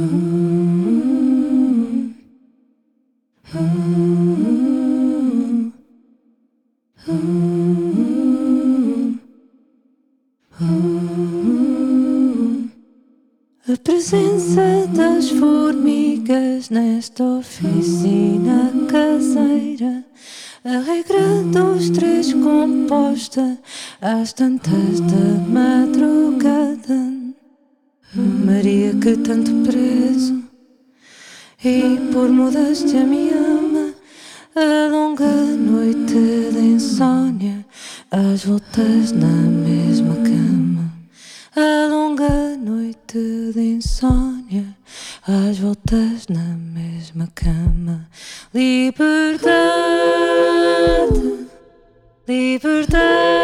A presença das formigas nesta oficina caseira. A regra dos três composta às tantas da madrugada. Maria que tanto preso e por modéstia me ama. A longa noite de insônia, às voltas na mesma cama. A longa noite de insônia, às voltas na mesma cama. Liberdade, liberdade.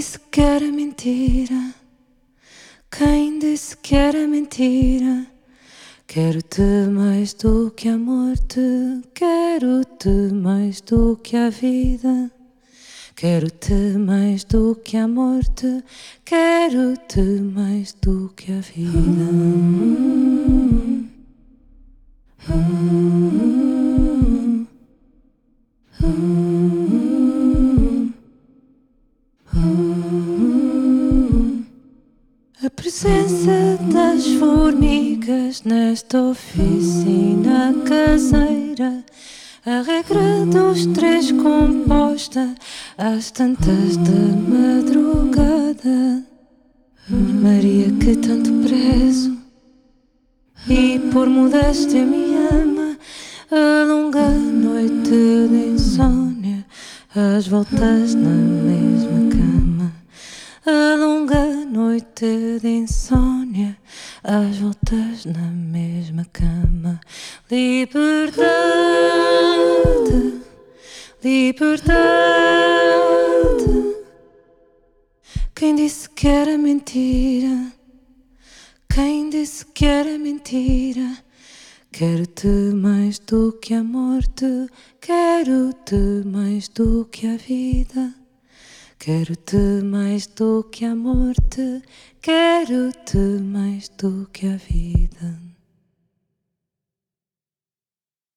Disse que era mentira? Quem disse que era mentira? Quero-te mais do que a morte, quero-te mais do que a vida. Quero-te mais do que a morte, quero-te mais do que a vida. A presença das formigas nesta oficina caseira. A regra dos três composta às tantas da madrugada. Maria que tanto prezo e por modéstia me ama. A longa noite de insônia, às voltas na mesma cama. De insônia, às voltas na mesma cama. Liberdade, liberdade. Quem disse que era mentira? Quem disse que era mentira? Quero-te mais do que a morte, quero-te mais do que a vida. Quero-te mais do que a morte, quero-te mais do que a vida.